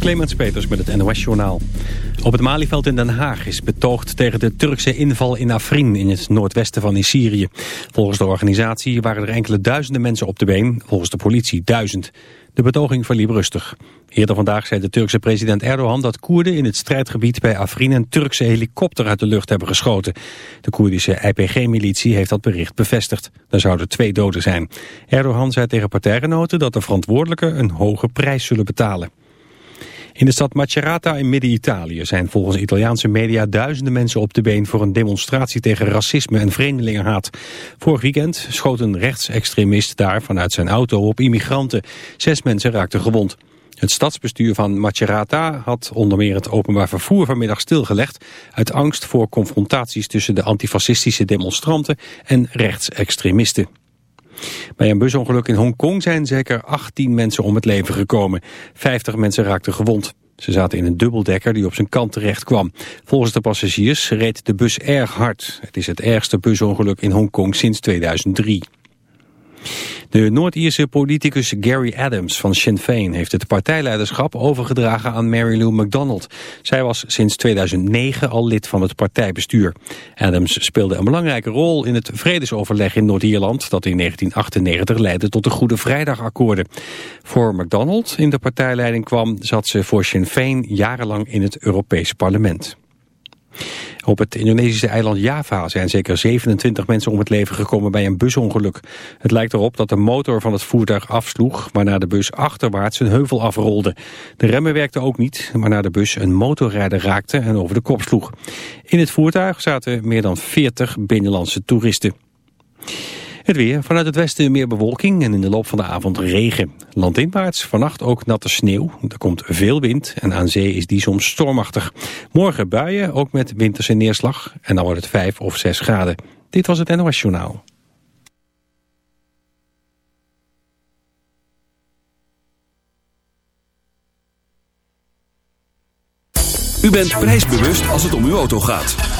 Clemens Peters met het NOS Journaal. Op het Malieveld in Den Haag is betoogd tegen de Turkse inval in Afrin in het noordwesten van Syrië. Volgens de organisatie waren er enkele duizenden mensen op de been, volgens de politie duizend. De betoging verliep rustig. Eerder vandaag zei de Turkse president Erdogan dat Koerden in het strijdgebied bij Afrin een Turkse helikopter uit de lucht hebben geschoten. De Koerdische IPG-militie heeft dat bericht bevestigd. Er zouden twee doden zijn. Erdogan zei tegen partijgenoten dat de verantwoordelijken een hoge prijs zullen betalen. In de stad Macerata in Midden-Italië zijn volgens Italiaanse media duizenden mensen op de been voor een demonstratie tegen racisme en vreemdelingenhaat. Vorig weekend schoot een rechtsextremist daar vanuit zijn auto op immigranten. Zes mensen raakten gewond. Het stadsbestuur van Macerata had onder meer het openbaar vervoer vanmiddag stilgelegd uit angst voor confrontaties tussen de antifascistische demonstranten en rechtsextremisten. Bij een busongeluk in Hongkong zijn zeker 18 mensen om het leven gekomen. 50 mensen raakten gewond. Ze zaten in een dubbeldekker die op zijn kant terecht kwam. Volgens de passagiers reed de bus erg hard. Het is het ergste busongeluk in Hongkong sinds 2003. De Noord-Ierse politicus Gary Adams van Sinn Féin heeft het partijleiderschap overgedragen aan Mary Lou MacDonald. Zij was sinds 2009 al lid van het partijbestuur. Adams speelde een belangrijke rol in het vredesoverleg in Noord-Ierland dat in 1998 leidde tot de Goede Vrijdagakkoorden. Voor MacDonald in de partijleiding kwam zat ze voor Sinn Féin jarenlang in het Europese parlement. Op het Indonesische eiland Java zijn zeker 27 mensen om het leven gekomen bij een busongeluk. Het lijkt erop dat de motor van het voertuig afsloeg, waarna de bus achterwaarts een heuvel afrolde. De remmen werkten ook niet, waarna de bus een motorrijder raakte en over de kop sloeg. In het voertuig zaten meer dan 40 binnenlandse toeristen. Het weer. Vanuit het westen meer bewolking en in de loop van de avond regen. Landinwaarts vannacht ook natte sneeuw. Er komt veel wind en aan zee is die soms stormachtig. Morgen buien, ook met winterse neerslag. En dan wordt het 5 of 6 graden. Dit was het NOS Journaal. U bent prijsbewust als het om uw auto gaat.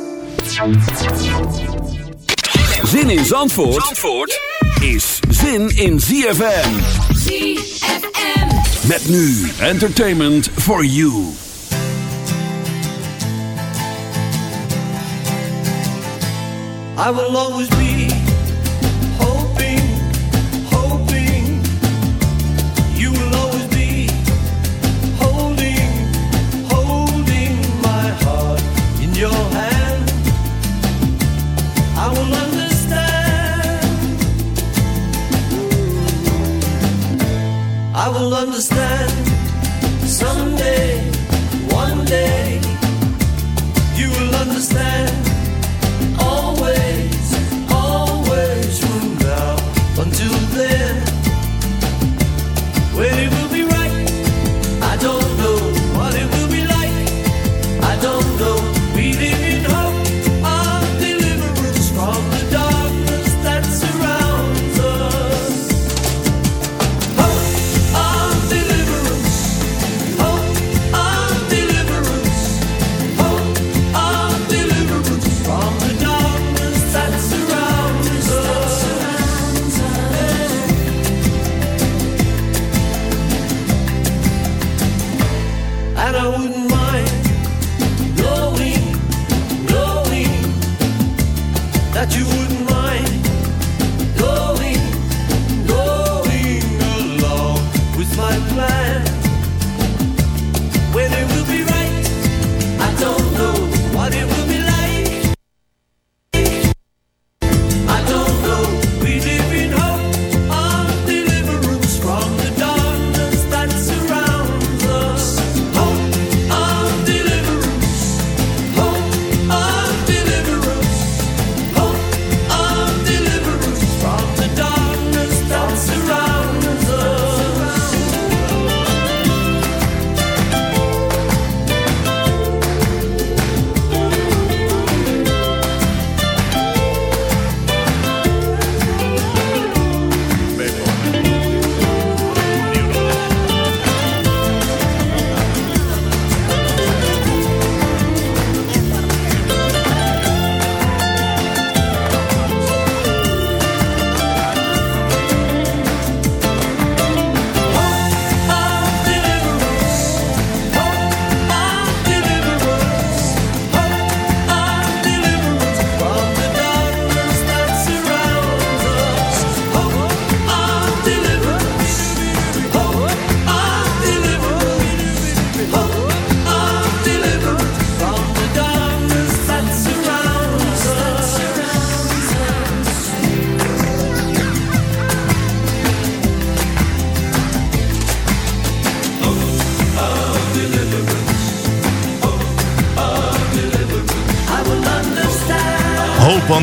Zin in Zandvoort, Zandvoort is zin in ZFM. ZFM. Met nu entertainment for you. I will always be will understand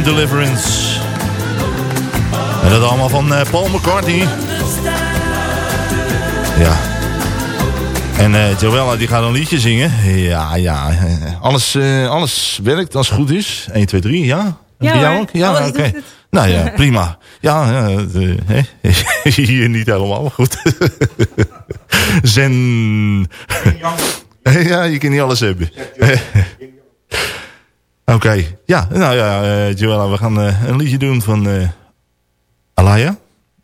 Deliverance. En dat allemaal van eh, Paul McCartney. Ja. En eh Joella die gaat een liedje zingen. Ja, ja. Alles, eh, alles werkt als het goed is. 1, 2, 3, ja? Ja, jou ook? Ja, oké. Nou ja, prima. Ja, hè? hier niet helemaal, goed. Zen. ja, je kan niet alles hebben. Oké, ja, nou ja, eh Joella, we gaan eh, een liedje doen van eh Alaya.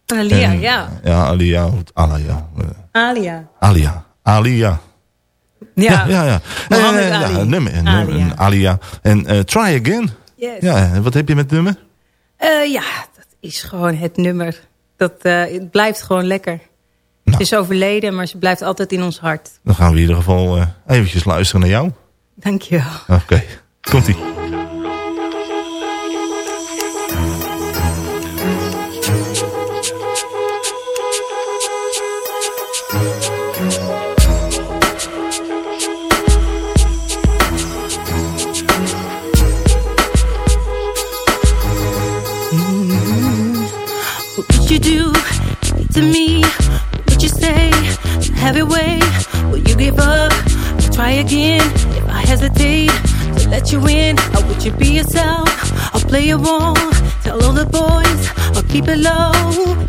Alia, En- ja. Ja, Alia, Alaya. Alia. Alia. Alia. Ja. Ja, ja. ja. Mohammed Ali. een nummer. Alia. Alia. En Try Again. Yes. Ja, en wat heb je met het nummer? Ja, dat is gewoon het nummer. Dat, het blijft gewoon lekker. Nou. Ze is overleden, maar ze blijft altijd in ons hart. Dan gaan we in ieder geval eventjes luisteren naar jou. Dankjewel. Oké, Conti. You be yourself? I'll play a role. Tell all the boys, I'll keep it low.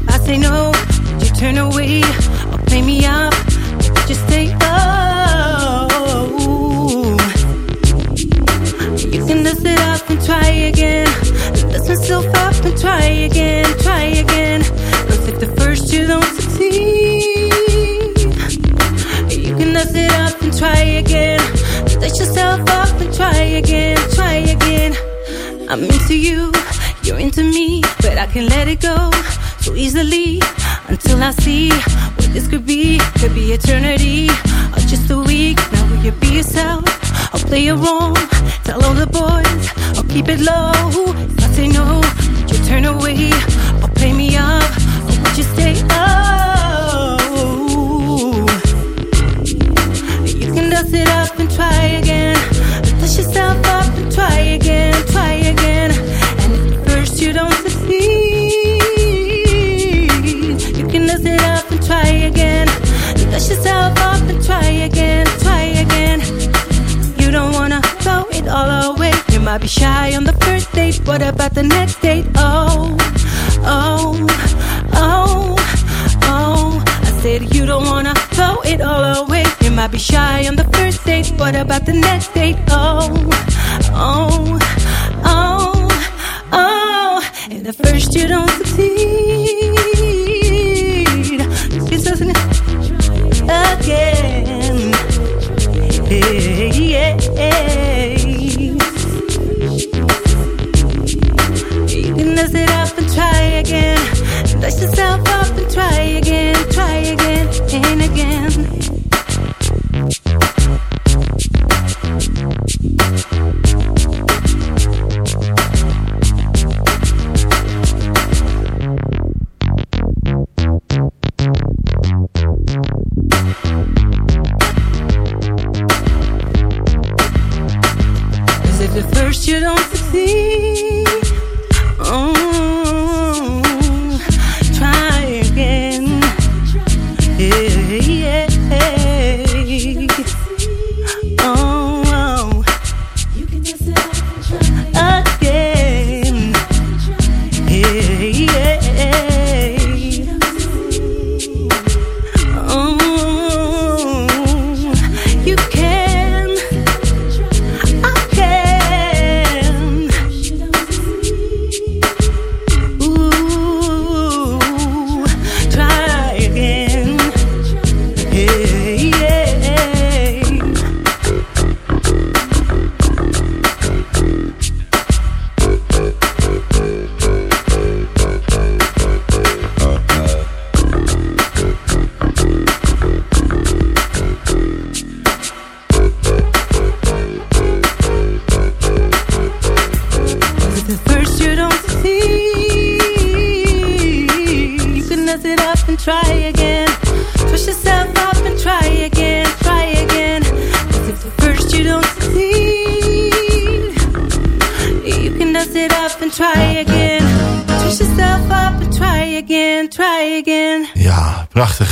I say no, would you turn away? Or play me up? Would you stay? Oh, you can dust it up and try again. Dust myself up and try again, try again. Cause if the first you don't succeed, you can dust it up and try again. Dust yourself up and try again, try again. I'm into you, you're into me, but I can let it go so easily until I see what this could be. Could be eternity or just a week. Now will you be yourself? I'll play a role. Tell all the boys I'll keep it low. If I say no, would you turn away or play me up or would you stay? up? You can dust it up try again. Dust yourself up and try again, try again. And if at first you don't succeed, you can it up and try again. Dust yourself up and try again, try again. You don't wanna throw it all away. You might be shy on the first date. What about the next date? Oh, oh, oh, oh. I said you don't wanna throw it all away. Might be shy on the first date. What about the next date? Oh, oh, oh, oh. And at first you don't succeed. It's just again. Hey, yeah. You can dust it up and try again. Dust yourself up and try again, try again and again. Up try again. Up and try again, try again. first you don't you can it off and try again. Up and try again, try again. Ja, prachtig.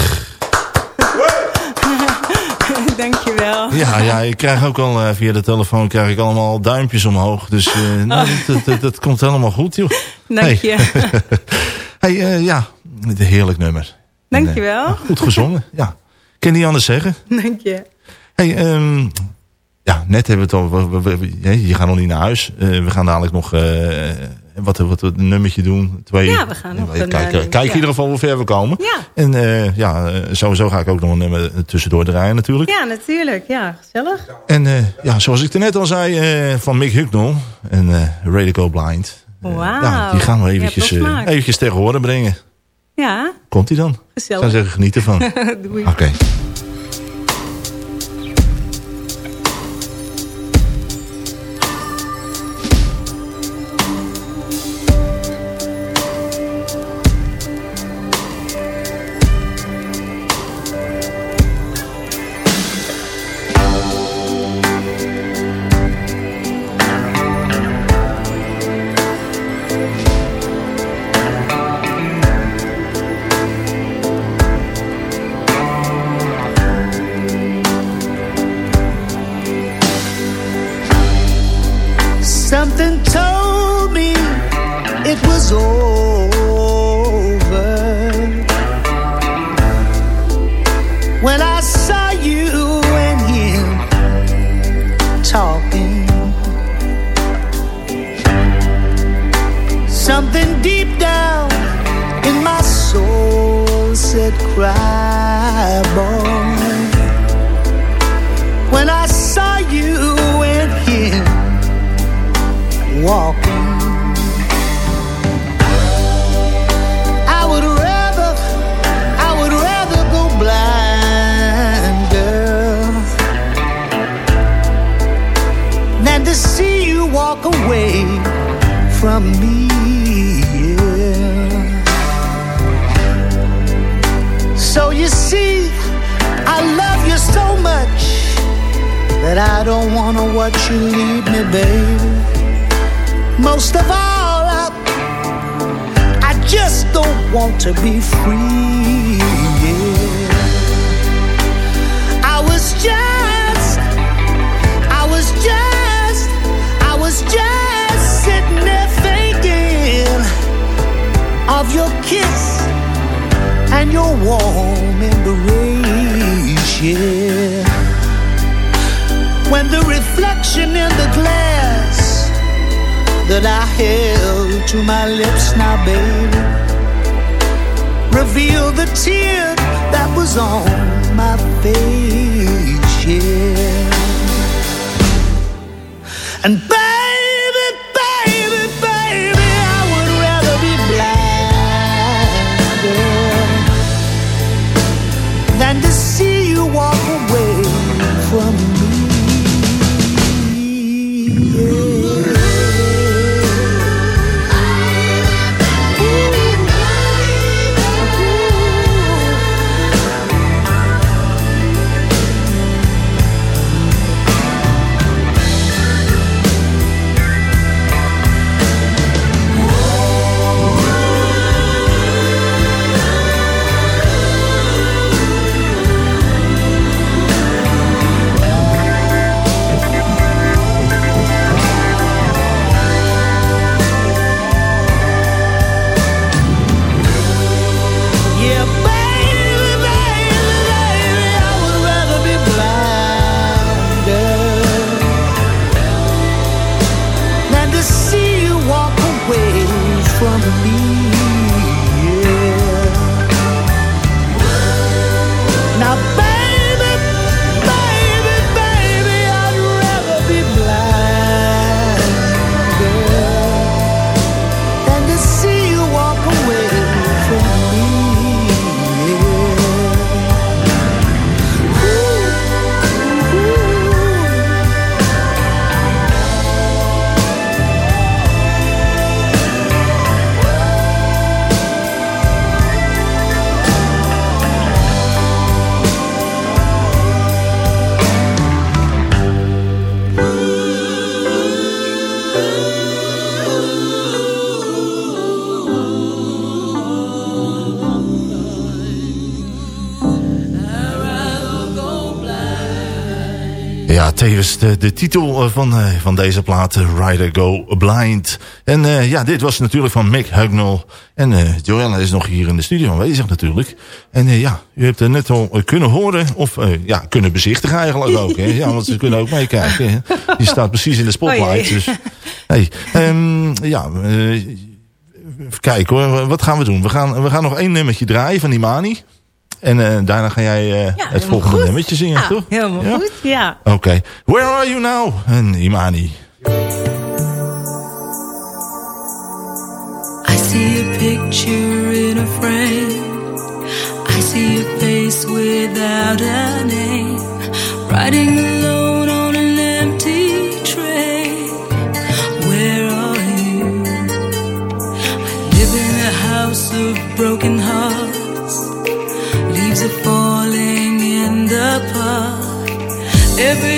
Dankjewel. Ja, ik krijg ook al eh, via de telefoon krijg ik allemaal duimpjes omhoog. Dus eh, nou, dat, dat, dat komt helemaal goed, joh. Dank je. Hey, eh, ja, een heerlijk nummer. Dankjewel. En, eh, goed gezongen, ja. Ik kan niet anders zeggen. Dank je. Hey, ehm, ja, net hebben we het al. we- we- we- hè, je gaat nog niet naar huis. We gaan dadelijk nog wat, wat een nummertje doen. Twee, Ja, we gaan nog Kijk, een, kijk, eh, in ieder geval hoe ver we komen. Ja. En eh, ja, eh, sowieso ga ik ook nog een nummer tussendoor draaien natuurlijk. Ja, natuurlijk. Ja, gezellig. En ja, zoals ik er net al zei, van Mick Hucknall en Radio Blind. Wauw. ja, die gaan we eventjes, eventjes tegen horen brengen. Ja, Komt die dan? Ik gezellig. zou zeggen, geniet ervan. Doei. Oké. Don't wanna watch you leave me, baby. Most of all, I, I just don't want to be free. yeah. I was just, I was just, I was just sitting there thinking of your kiss and your warm embrace. Yeah. When the reflection in the glass that I held to my lips now, baby. Reveal the tear that was on my face, yeah. And baby, tevens de, de titel eh, van, eh, van deze plaat, eh, Rider Go Blind. En ja, dit was natuurlijk van Mick Hugnall. En eh Joella is nog hier in de studio aanwezig natuurlijk. En ja, u hebt het net al kunnen horen, of ja, kunnen bezichtigen eigenlijk ook. Hè? Ja, want ze kunnen ook meekijken. hè. Je staat precies in de spotlight. dus, hey, ehm, ja, even kijken hoor, wat gaan we doen? We gaan, we gaan nog één nummertje draaien van Imani. En eh, daarna ga jij eh, het volgende goed. nummertje zingen, Ja, toch? helemaal Ja? goed, ja. Oké. Where are you now? En Imani. I see a picture in a frame. I see a face without a name. Riding alone on an empty train. Where are you? I live in a house of broken hearts. Every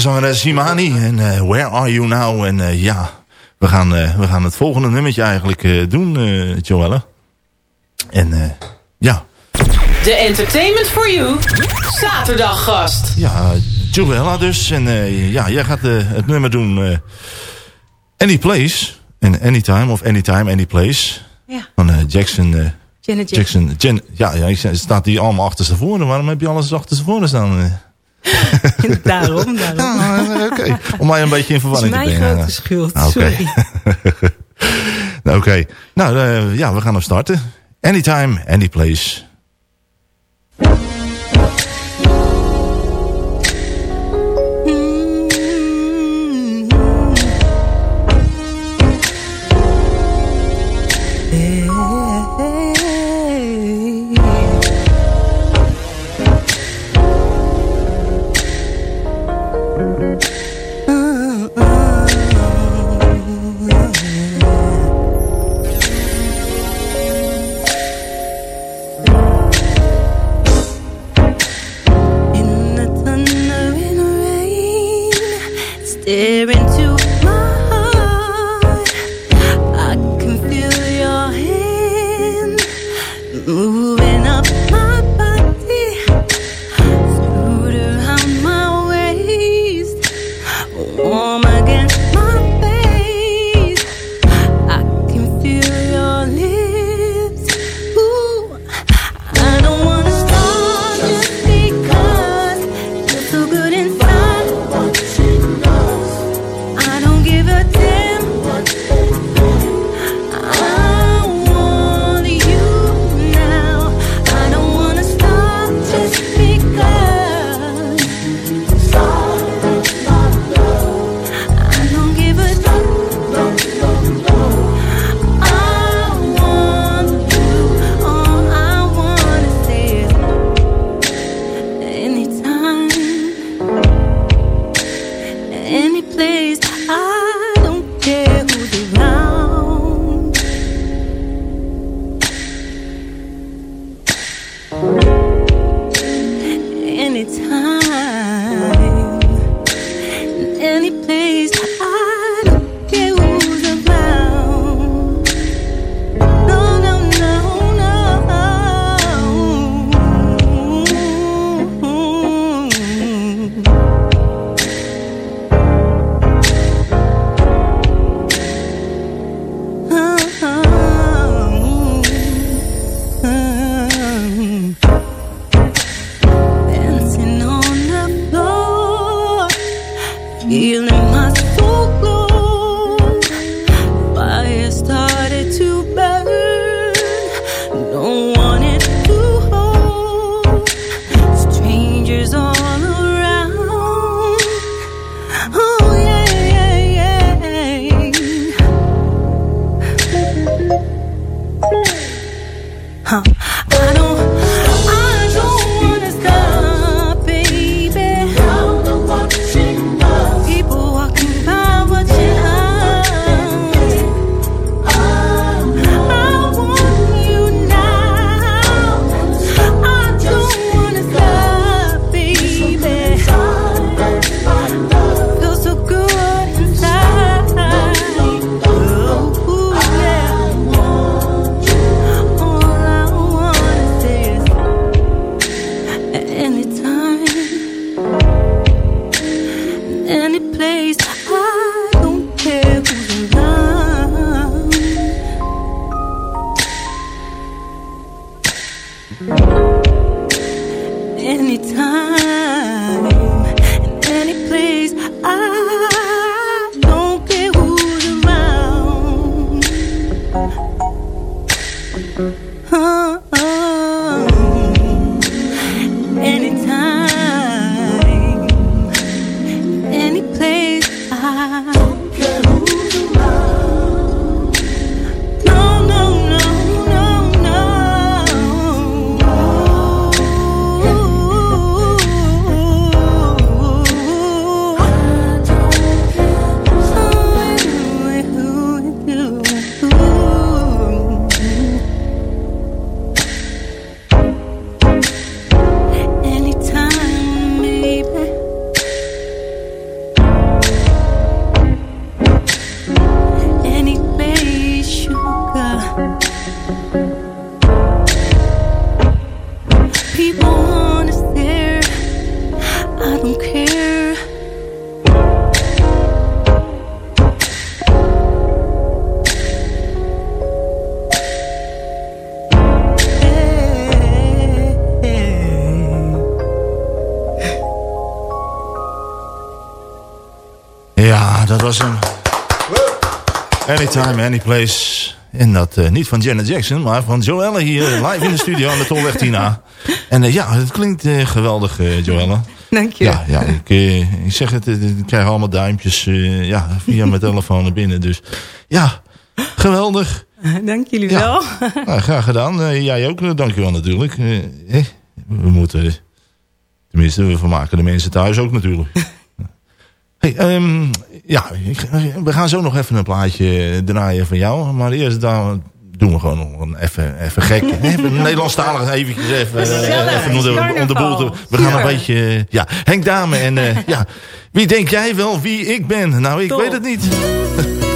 geweldige zangeres Imani. En eh, Where Are You Now? En eh, ja, we gaan, eh, we gaan het volgende nummertje eigenlijk eh, doen, eh Joelle. En eh, ja, De Entertainment for You zaterdaggast. ja, Joella dus. En eh, ja, jij gaat het nummer doen eh, Any Place. En Anytime of Anytime, Any Place. Ja. Van Jackson... eh, Janet Jackson, Jen, ja, ja, ik zei, staat die allemaal achterstevoren? Waarom heb je alles achterstevoren staan? eh? Daarom, daarom. Ja, oké. Om mij een beetje in Dat is verwarring te mijn brengen. grote schuld, Ah, sorry. Nou, Oké. Nou, eh, ja, we gaan hem starten. Anytime, any place. Anytime, anyplace. En dat eh, niet van Janet Jackson, maar van Joelle hier live in de studio aan de Tolweg Tina. En eh, ja, het klinkt eh, geweldig, Joelle. Dank je. Ja, ja ik, ik zeg het, ik krijg allemaal duimpjes ja, via mijn telefoon naar binnen. Dus ja, geweldig. Dank jullie Ja. wel. Nou, graag gedaan. Jij ook, eh, dankjewel natuurlijk. Eh, eh, we moeten, tenminste, we vermaken de mensen thuis ook natuurlijk. hey, ehm, ja, ik, we gaan zo nog even een plaatje draaien van jou. Maar eerst dan doen we gewoon nog een even, even gek. Even Nederlandstalig eventjes even, eh, even om de, om de boel te... We gaan een beetje... eh, Ja, Henk Dame en eh, ja, wie denk jij wel wie ik ben? Nou, ik Top. weet het niet.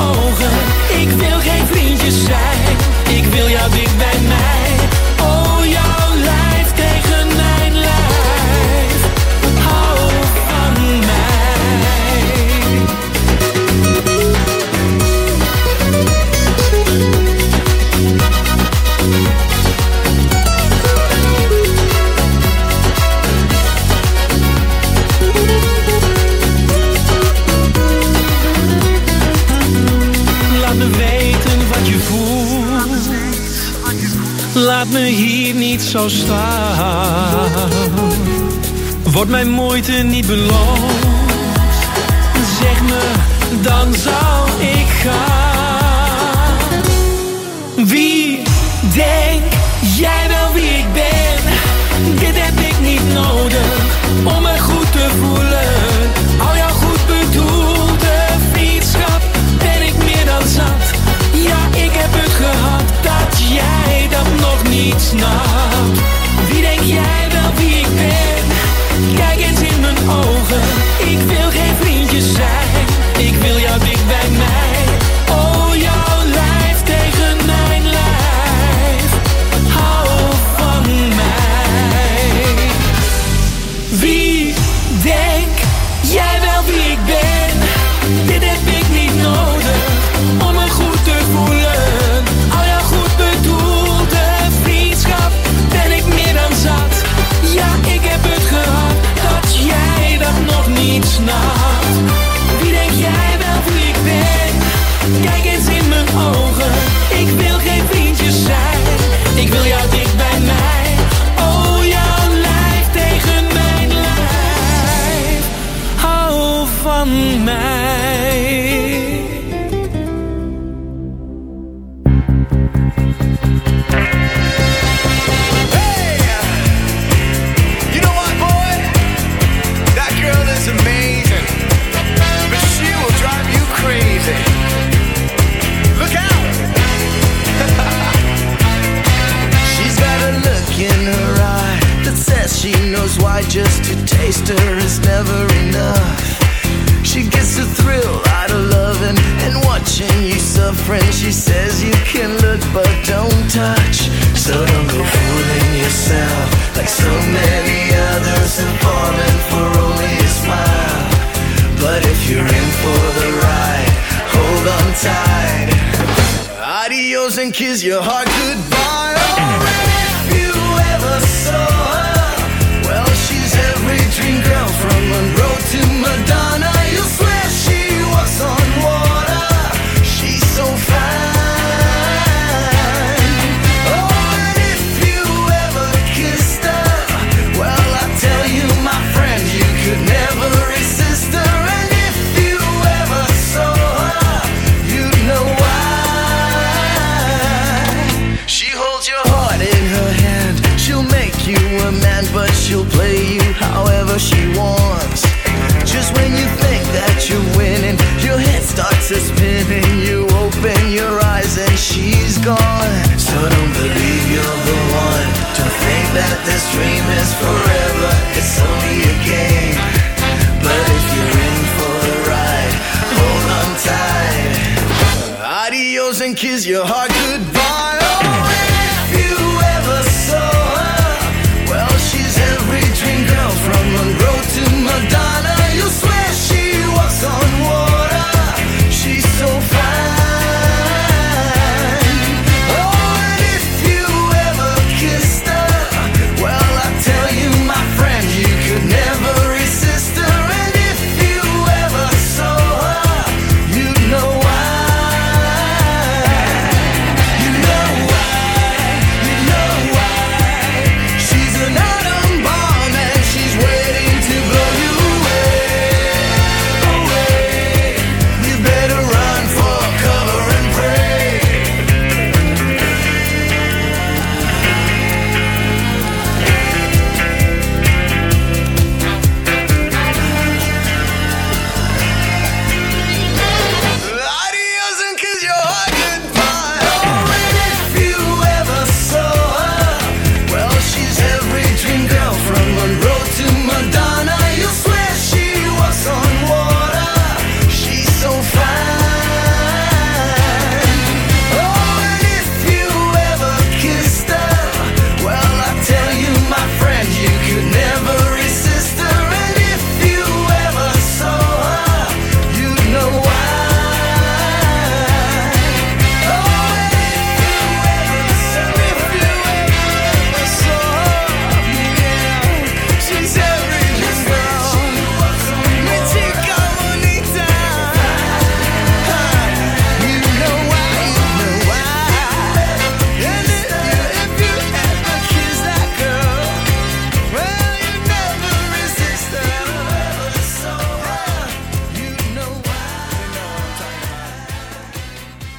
ogen. Ik wil geen vriendjes zijn, ik wil jou dicht bij mij. mijn moeite niet beloond. Zeg me, dan zou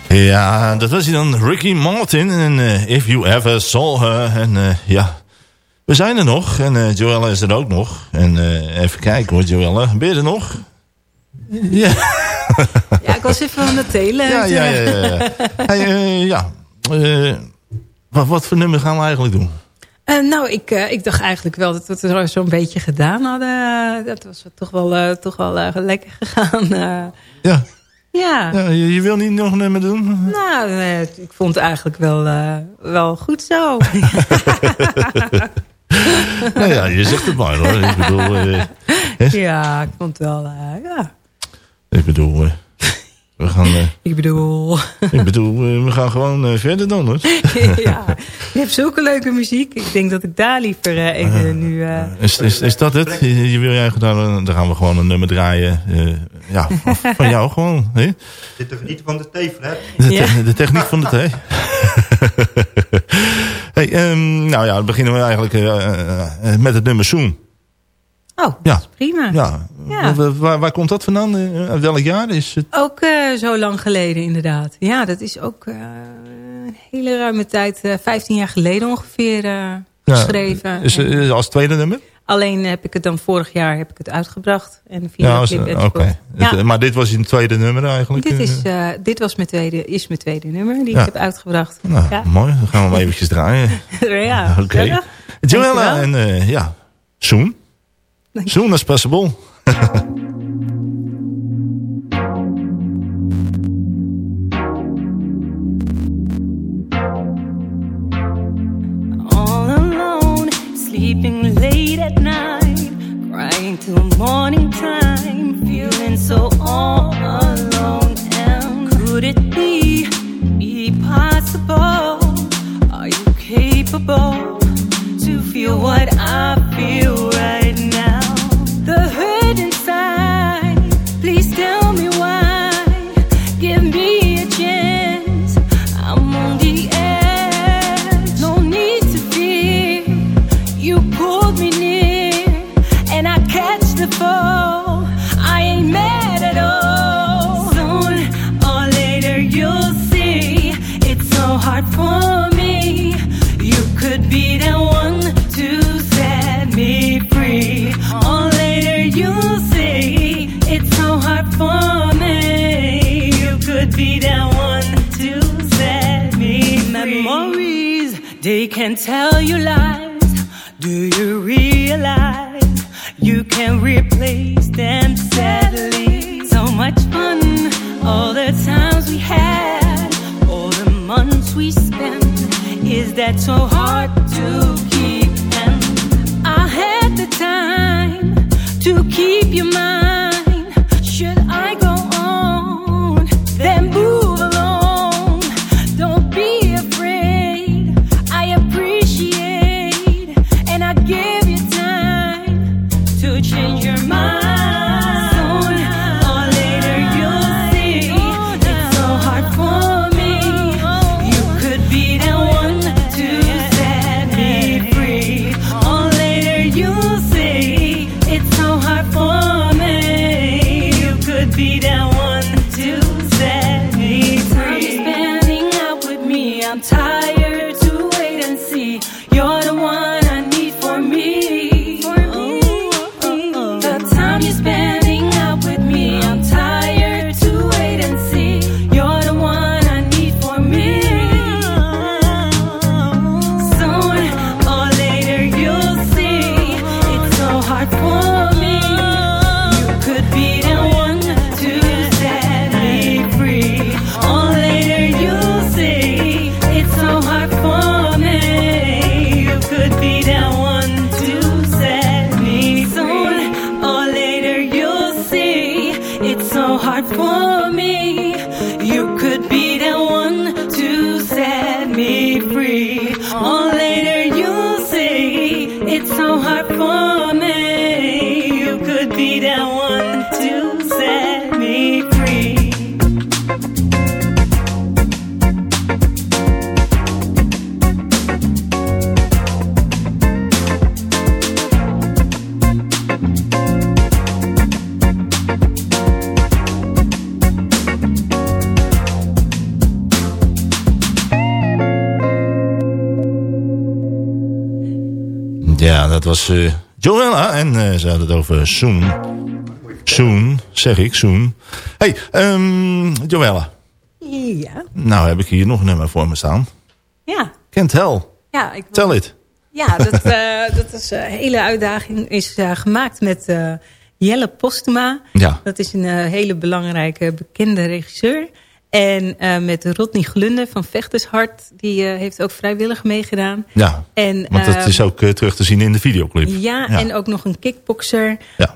Ja, dat was hij dan, Ricky Martin. En eh, If You Ever Saw Her. En eh, ja, we zijn er nog. En eh Joelle is er ook nog. En eh, even kijken hoor, Joelle. Ben je er nog? Ja, Ja, ik was even aan de telen. ja, ja. ja, ja. Hey, ja. Eh, wat, wat voor nummer gaan we eigenlijk doen? Eh, nou, ik, eh, ik dacht eigenlijk wel dat we het er zo'n beetje gedaan hadden. Dat was toch wel, eh, toch wel lekker gegaan. eh. Ja, ja. ja je, je wil niet nog een nummer doen? nou, ik vond het eigenlijk wel, eh, wel goed zo. nou ja, je zegt het maar hoor. Ik bedoel, eh, ja, ik vond het wel, eh, ja. ik bedoel, we gaan, eh, Ik bedoel, ik bedoel eh, we gaan gewoon eh, verder dan hoor. ja, je hebt zulke leuke muziek. Ik denk dat ik daar liever even nu... eh, Is, is, is dat het? Je, je wil jij gedaan? Dan gaan we gewoon een nummer draaien. eh, ja, van jou gewoon. Hè? Niet van de thee, Fred. De, Ja. te- de techniek van de thee. hey, ehm, nou ja, dan beginnen we eigenlijk met het nummer Soon. Oh, Ja. dat is prima. Ja. Ja. Waar, waar, komt dat vandaan? Eh, Uit welk jaar is het? Ook eh, zo lang geleden inderdaad. Ja, dat is ook eh, een hele ruime tijd. eh 15 jaar geleden ongeveer geschreven. Is, als tweede nummer? alleen heb ik het dan vorig jaar heb ik het uitgebracht. En de Ja, oké. Ja, Maar dit was een tweede nummer eigenlijk? dit, is, dit was mijn tweede, is mijn tweede nummer die Ja. ik heb uitgebracht. Nou, Ja, mooi. Dan gaan we hem eventjes draaien. ja Oké. Joella Dankjewel. en eh, ja. Dank je. Soon as possible. all alone, was eh, Joella en eh, ze hadden het over Soon. Soon, zeg ik, Soon. hey, ehm Joella. Ja. Nou heb ik hier nog een nummer voor me staan. Ja. Kent Hell. Ja, ik Tell it. Ja, dat, eh, dat is een hele uitdaging. Is gemaakt met Jelle Postuma. Ja. Dat is een hele belangrijke, bekende regisseur. En eh, met Rodney Glunde van Vechtershart. Die eh, heeft ook vrijwillig meegedaan. Ja, En, want dat eh, is ook eh, terug te zien in de videoclip. Ja, en ook nog een kickboxer. Ja.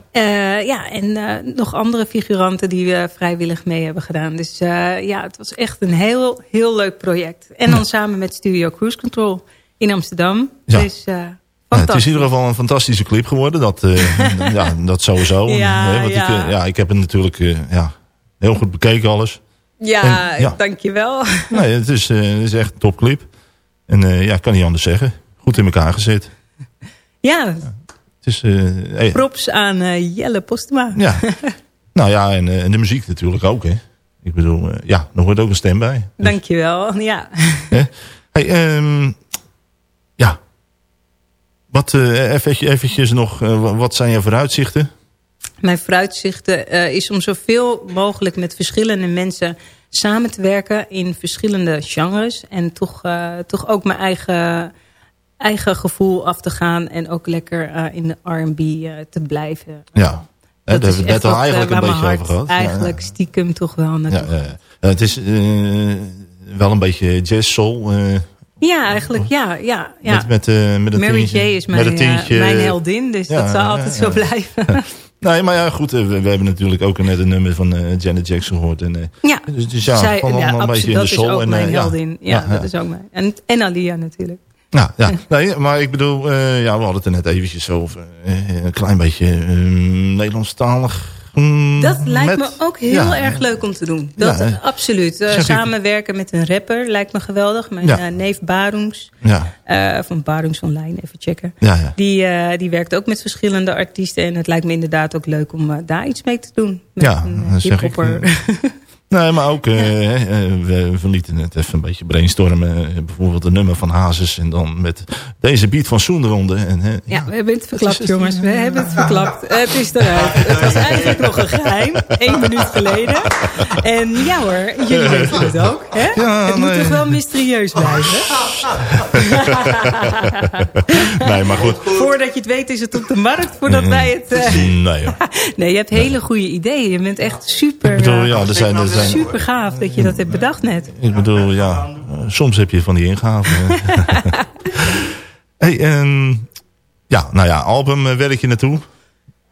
Ja, en nog andere figuranten die we vrijwillig mee hebben gedaan. Dus ja, het was echt een heel, heel leuk project. En dan samen met Studio Cruise Control in Amsterdam. Ja. Dus Ja, het is in ieder geval een fantastische clip geworden. Dat, ja, dat sowieso. Ja, want ja. Ik, ja, ik heb het natuurlijk ja, heel goed bekeken alles. Ja, En- ja. dankjewel. Nee, het is, eh, het is echt een topclip. En eh, ja, ik kan niet anders zeggen. Goed in elkaar gezet. Ja, Het is, eh, props aan Jelle Postma. ja. nou ja, en, en de muziek natuurlijk ook. Hè. Ik bedoel, ja, er hoort ook een stem bij. Dankjewel. Ja. Hey, ehm, ja. Wat, eh even, eventjes nog, wa- wat zijn je vooruitzichten? Mijn vooruitzichten eh, is om zoveel mogelijk met verschillende mensen samen te werken in verschillende genres. En toch, eh, toch ook mijn eigen, eigen gevoel af te gaan. En ook lekker eh, in de R&B te blijven. Ja, hebben we is net al eigenlijk een beetje over gehad. Ja, Eigenlijk stiekem toch wel Ja, ja, het is wel een beetje jazz soul. Ja, eigenlijk, ja. ja, ja. Met, met, eh, met Mary tientje, J is met mijn, mijn heldin, dus Ja, dat zal altijd ja. zo blijven. Nee, maar ja, goed. eh, We, we hebben natuurlijk ook net een nummer van eh, Janet Jackson gehoord. En, eh, Ja, dus, dus ja, Zij- ja, een beetje in de dat is ook en, mijn ja. heldin. Ja, dat is ook mijn. En, en Alia natuurlijk. Ja, ja. Nee, maar ik bedoel, ja, we hadden het er net eventjes over. een klein beetje eh, Nederlandstalig. Mm, Dat lijkt met- me ook heel ja. erg leuk om te doen. Dat, Ja, absoluut. Eh, ik- samenwerken met een rapper lijkt me geweldig. Mijn Ja. eh, neef Barungs. Ja, eh, van Barungs Online, even checken. ja, ja. Die, die werkt ook met verschillende artiesten. En het lijkt me inderdaad ook leuk om daar iets mee te doen. Met Ja, een dat zeg ik, hiphopper. Nee, maar ook, eh, hè, eh, we, we lieten het even een beetje brainstormen. Eh, bijvoorbeeld een nummer van Hazes en dan met deze beat van Soen eronder. En, hè, Ja, we hebben het verklapt, jongens. We hebben het verklapt. Het is eruit. Het was eigenlijk nog een geheim. Eén minuut geleden. En ja hoor, jullie weten het ook. Hè? Ja, het moet toch wel mysterieus blijven. Nee, maar goed. Voordat je het weet is het op de markt. Voordat wij het... eh, Nee, je hebt hele goede ideeën. Je bent echt super, Ik bedoel, eh, ja, er zijn, er zijn, super gaaf dat je dat hebt bedacht net. Ik bedoel, ja, soms heb je van die ingaven. hey, ja, nou ja, album eh, werk je naartoe?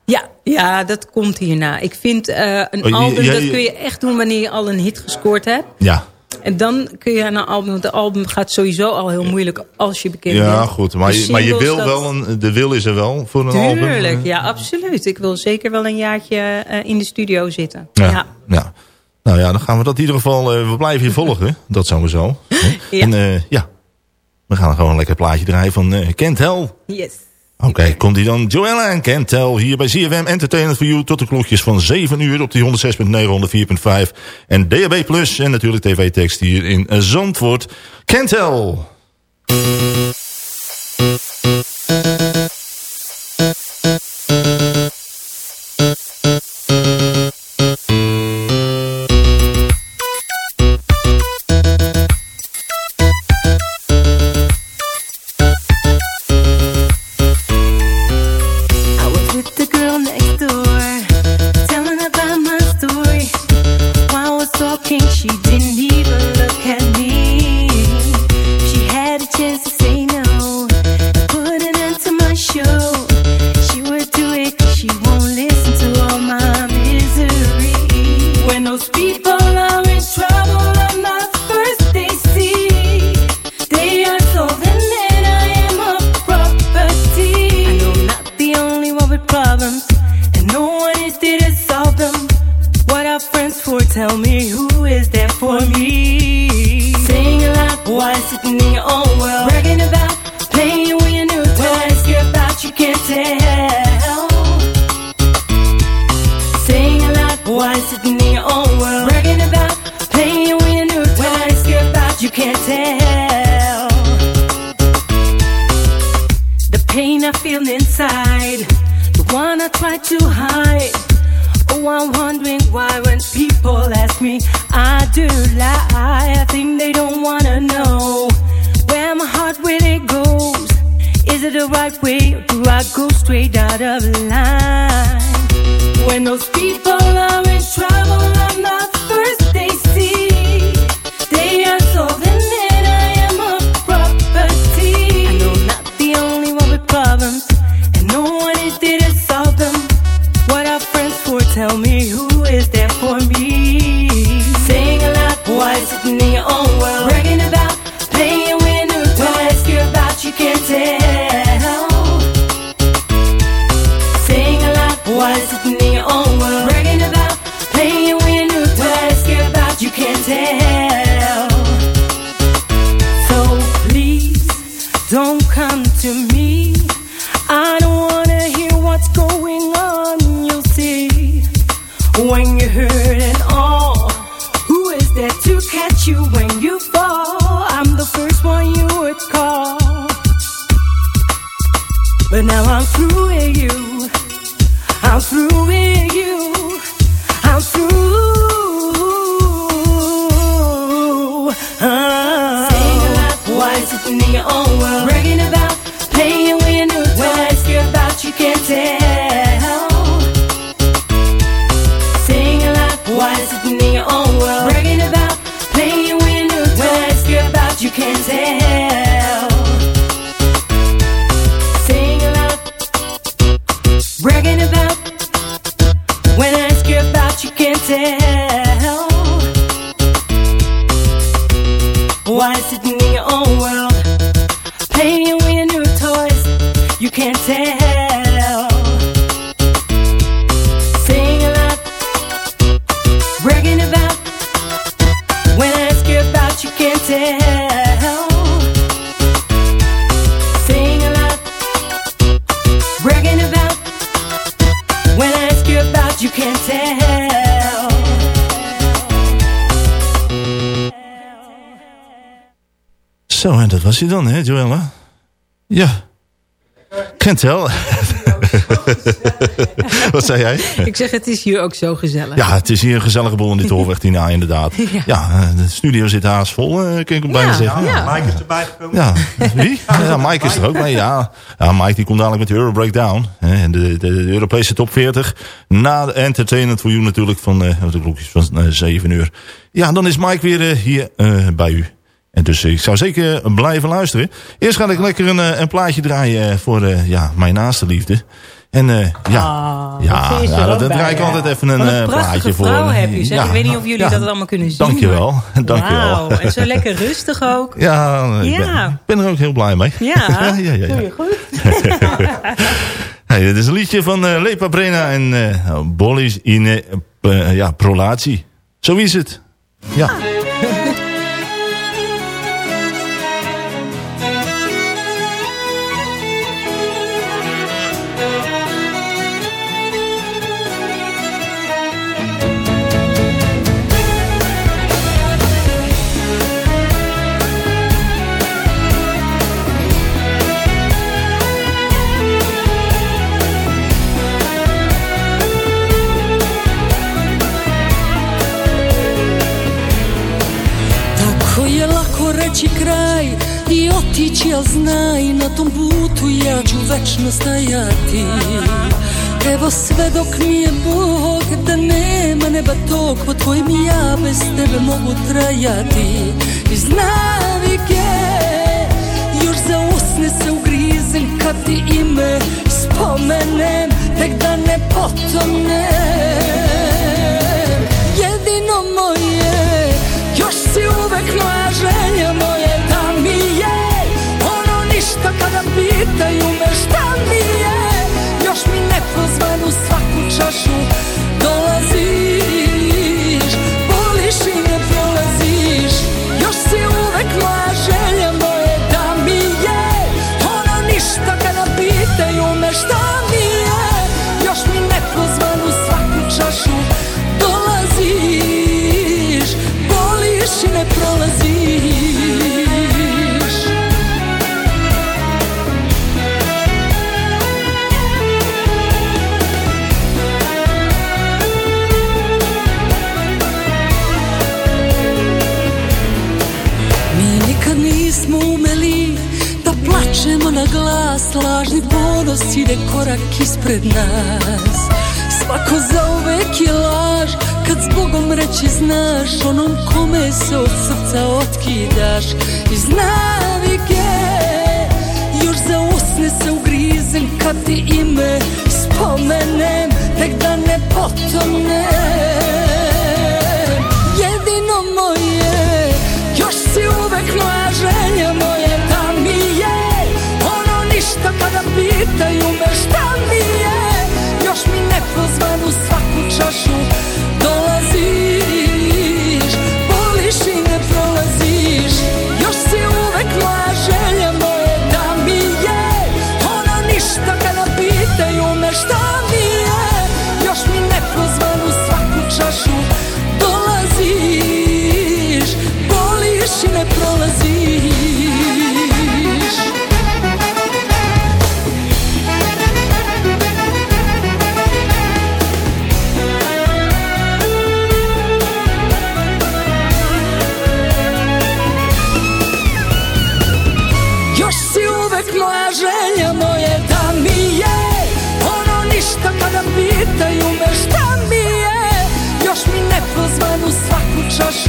Ja, ja, dat komt hierna. Ik vind eh, een Oh, album, dat kun je echt doen wanneer je al een hit gescoord hebt. Ja, En dan kun je aan een album, want de album gaat sowieso al heel moeilijk als je bekend bent. ja goed. Maar je, maar je wil dat- wel, een, de wil is er wel voor een album. Tuurlijk, eh. ja, absoluut. Ik wil zeker wel een jaartje in de studio zitten. Ja, Ja. ja. Nou ja, dan gaan we dat in ieder geval, eh, we blijven je volgen. Dat sowieso. Hè? Ja. En eh, ja, we gaan gewoon een lekker plaatje draaien van eh Kent Hell. Yes. Oké, komt die dan. Joella en Kentel hier bij CFM Entertainment for You. Tot de klokjes van 7 uur op die 106.9, 104.5. En DAB Plus en natuurlijk TV-tekst hier in Zandvoort. Kentel. Catch you when you fall? I'm the first one you would call. But now I'm through with you. I'm through dat was hij dan, hè, Joella? Ja. Gentel. Wat zei jij? Ik zeg, het is hier ook zo gezellig. Ja, het is hier een gezellige boel in die Tolweg 10A, inderdaad. Ja. Ja, eh, de studio zit haast vol, eh, kan ik bijna zeggen. ja. Mike is erbij gekomen. Ja, wie? Ja, Mike is er ook bij, ja. Ja, Mike die komt dadelijk met de Euro Breakdown. hè, En de, de, de Europese top 40. Na de Entertainment for You natuurlijk van eh, de klokjes van eh, 7 uur. Ja, dan is Mike weer eh, hier eh, bij u. En dus ik zou zeker blijven luisteren. Eerst ga ik lekker een, eh, een plaatje draaien eh, voor eh, ja, mijn naaste liefde. En eh, ja, Ah, ja, ja bij, draai ik ja. altijd even een, eh, plaatje voor. vrouw heb je, zeg. Ja, Ik weet niet of jullie dat allemaal kunnen zien. Dankjewel, maar- dankjewel. Wauw, en zo lekker rustig ook. Ja, ik ben, Ja. ik ben er ook heel blij mee. Ja, ja, ja, ja. doe je goed. Hey, dit is een liedje van eh Lepa Brena en eh Bollies in eh, eh, ja, Prolatie. Zo is het. Ja. Al znaj na tom putu ja ću večno stajati. Evo sve dok nije Bog, da nema neba tog pod kojim ja bez tebe mogu trajati. Iz navike još za usne se ugrizem kad ti ime spomenem, tek da ne potonem. Jedino moje, još si uvek moja pitaju me šta mi je. Još mi nepozvan u svaku čašu dolaziš ide korak ispred nas. Svako zauvek je laž Kad zbogom reći znaš Onom kome se od srca otkidaš. Iz navike Još za usne se ugrizem Kad ti ime spomenem Tek da ne potonem Jedino moje Još si uvek moja pitaju me šta mi je. Još mi nepozvan u svaku čašu. Dolaziš Voliš i ne prolaziš. Još si uvek moja želja Moje da mi je. Ono ništa kada pitaju me šta mi je. Još mi nepozvan u svaku čašu. Dolaziš Voliš i ne prolaziš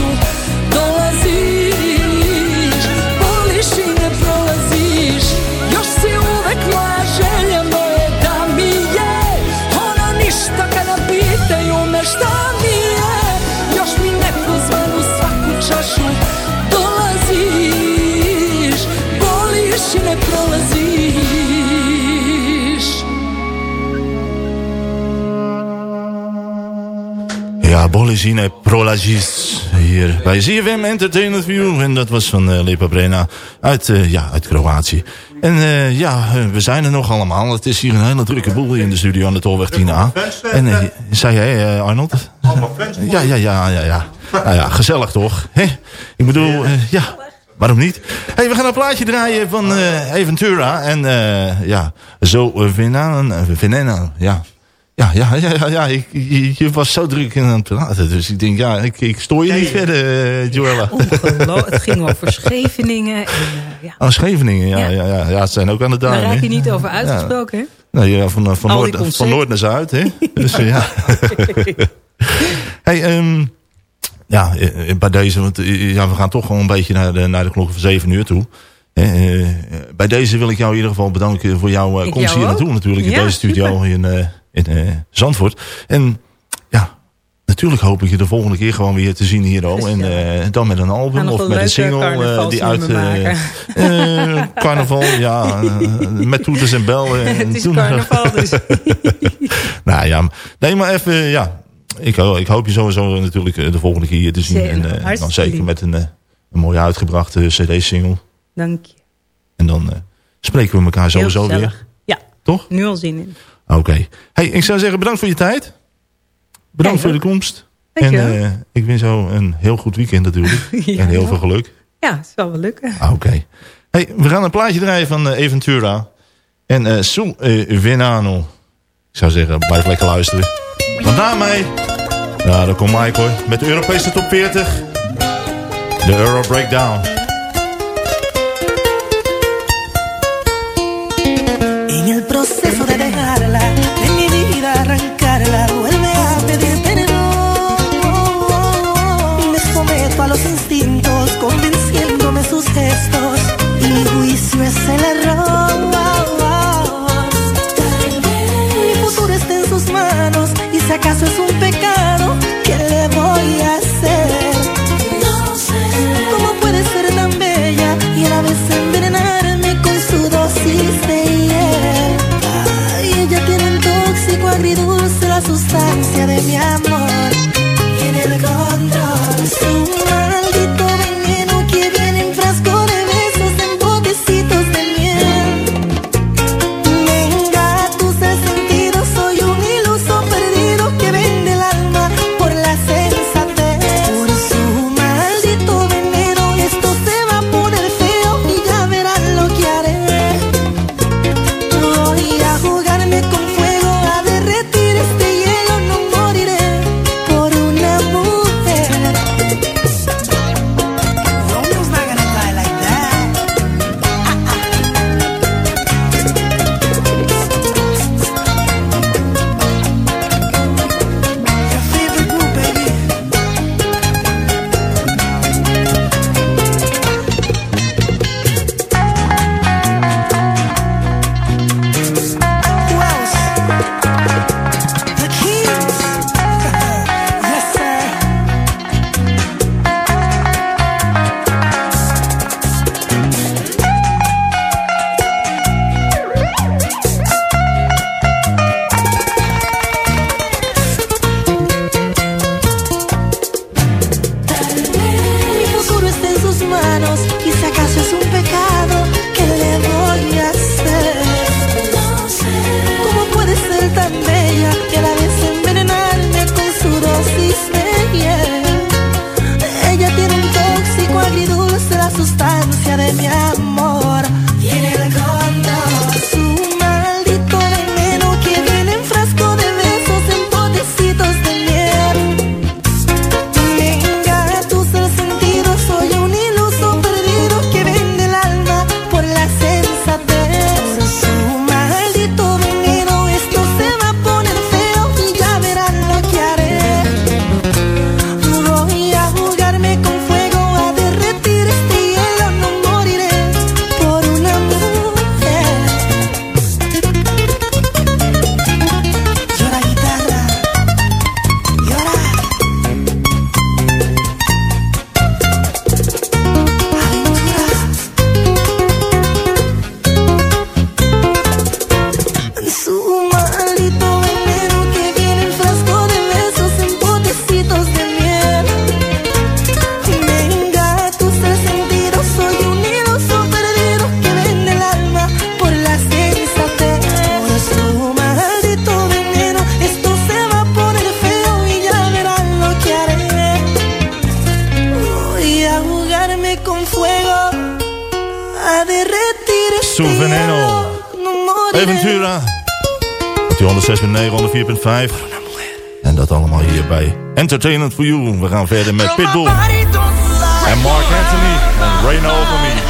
čašu Dolaziš, voliš i ne prolaziš. Još si uvek moja želja, moje da mi je. Ono ništa kada pitaju me šta mi Još mi nepozvan u svaku čašu Dolaziš, voliš i ne prolaziš. Ja, Bolizine Prolagis hier bij ZFM Entertainment View. En dat was van eh, Lepa Brena uit, eh, ja, uit Kroatië. En eh, ja, we zijn er nog allemaal. Het is hier een hele drukke boel in de studio aan de Tolweg 10A. En zei jij, Arnold? Ja, ja, ja, ja, ja. Nou ja, gezellig toch? Hè? Ik bedoel, ja, waarom niet? Hey, we gaan een plaatje draaien van Eventura. En ja, zo uh, Venena, ja. Ja, ja, ja, ja, ja. Ik, je, je was zo druk aan het praten. Dus ik denk, ja, ik, ik stoor je niet verder, eh, Joella. Het ging over Scheveningen. En, eh, ja. Aan Scheveningen, ja, ja. Ja, ja. het zijn ook aan de Daar duinen. raak je hè? niet over uitgesproken, hè? Nee, ja, van, van, Al die noord, van noord naar zuid, hè? Dus eh, ja. hey, ehm, ja, eh, bij deze, want eh, ja, we gaan toch gewoon een beetje naar de, naar de klok van 7 uur toe. Eh, eh, bij deze wil ik jou in ieder geval bedanken voor jouw eh, komst hier naartoe natuurlijk. In Ja, deze studio in, eh, in eh, Zandvoort. En ja, natuurlijk hoop ik je de volgende keer gewoon weer te zien hier. En eh, dan met een album of met een single eh, die uit... carnaval, ja. met toeters en bellen. En Het is carnaval, dus... nou ja, nee, maar even, ja. Ik, ik hoop je sowieso natuurlijk de volgende keer hier te zien. Zeker, En dan zeker met een, een mooie uitgebrachte cd-single. Dank je. En dan spreken we elkaar sowieso weer. Ja. Toch? Nu al zin in. Oké. Hey, ik zou zeggen bedankt voor je tijd. Bedankt voor de komst. En eh, ik wens jou een heel goed weekend natuurlijk. Ja, en heel veel geluk. Ja, het zal wel lukken. Ah, Oké. Hey, we gaan een plaatje draaien van eh, Eventura. En eh Su Venano. Ik zou zeggen, blijf lekker luisteren. Want daarmee... Ja, daar komt Mike hoor. Met de Europese top 40. De Euro Breakdown. En el proceso gestos, y mi juicio es el error. Mi futuro está en sus manos, y si acaso es un pecado, Su Veneno. Aventura. Op die 106.9, 104.5. En dat allemaal hier bij Entertainment for You. We gaan verder met Pitbull. En Mark Anthony. En Rain Me.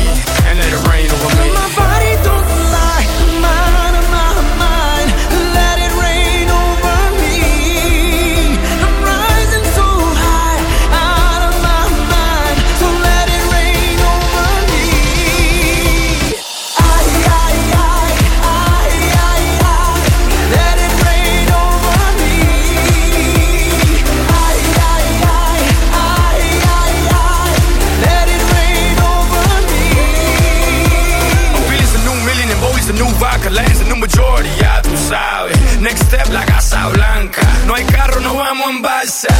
balsa.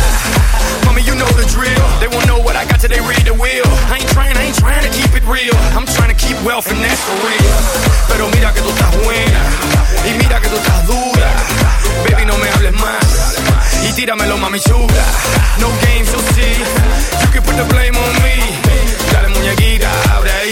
Mami, you know the drill. They won't know what I got till they read the wheel. I ain't trying, I ain't trying to keep it real. I'm trying to keep wealth and that's for real. Pero mira que tú estás buena. Y mira que tú estás dura. Baby, no me hables más. Y tíramelo, mami chula. No games, you'll see. You can put the blame on me. Dale muñequita, abre ahí.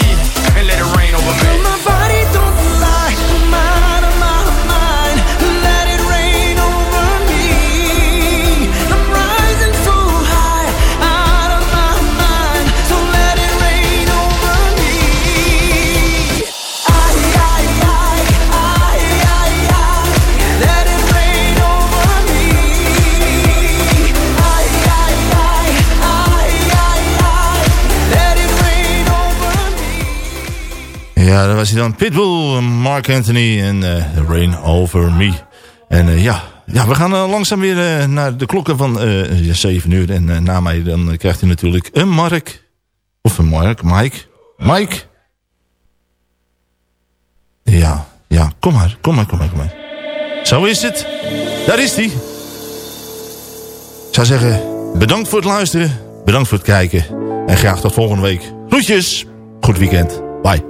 Ja, dat was hij dan. Pitbull, Mark Anthony en eh, Rain Over Me. En eh, ja, ja, we gaan eh, langzaam weer naar de klokken van eh, ja, 7 uur. En na mij dan krijgt u natuurlijk een Mark. Of een Mark, Mike. Mike. Ja, ja, kom maar, kom maar, kom maar, kom maar. Zo is het. Daar is hij. Ik zou zeggen, bedankt voor het luisteren. Bedankt voor het kijken. En graag tot volgende week. Groetjes. Goed weekend. Bye.